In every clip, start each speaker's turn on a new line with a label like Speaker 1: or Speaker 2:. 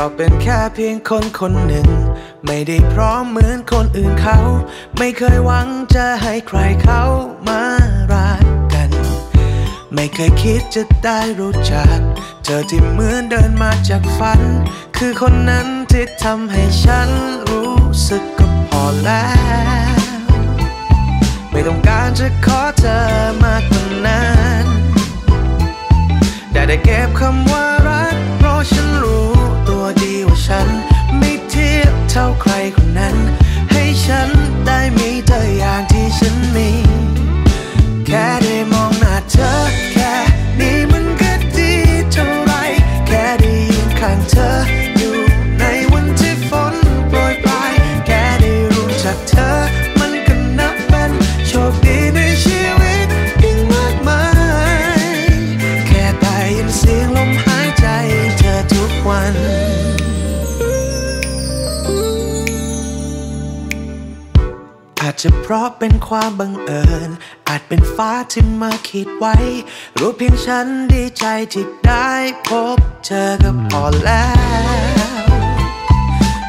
Speaker 1: ก็เป็นแค่เพียงคนคนหนึ่ง ไม่ได้พร้อมเหมือนคนอื่นเขา ไม่เคยหวังจะให้ใครเขามารักกัน ไม่เคยคิดจะได้รู้จัก เธอที่เหมือนเดินมาจากฝัน คือคนนั้นที่ทำให้ฉันรู้สึกก็พอแล้ว ไม่ต้องการจะขอเธอมากกว่านั้น ใครคนนั้น ให้ฉันได้มีเธออย่างที่ฉันมี จะเพราะเป็นความบังเอิญ อาจเป็นฟ้าที่มาคิดไว้ รู้เพียงฉันดีใจที่ได้พบเธอก็พอแล้ว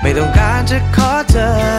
Speaker 1: ไม่ต้องการจะขอเธอ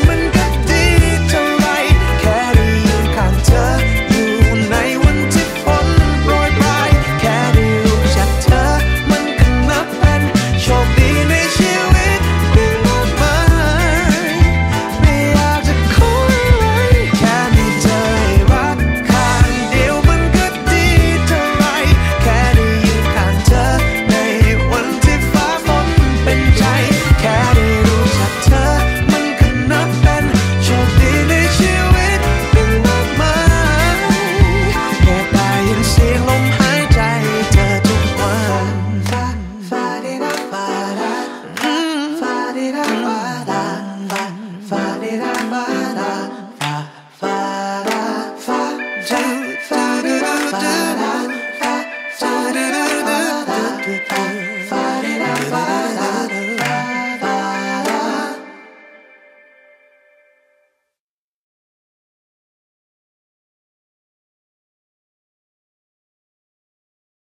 Speaker 1: that I might.